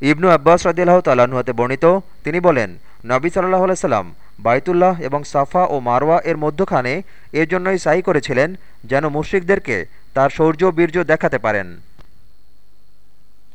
ইবনু আব্বাস রদিল্লাহ তালাহতে বর্ণিত, তিনি বলেন, নবী সাল্লাহ আলাইসাল্লাম বাইতুল্লাহ এবং সাফা ও মারওয়া এর মধ্যখানে এর জন্যই সাই করেছিলেন যেন মুশ্রিকদেরকে তার শৌর্য বীর্য দেখাতে পারেন।